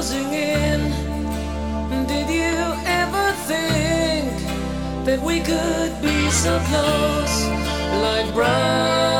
closing in. Did you ever think that we could be so close, like brown?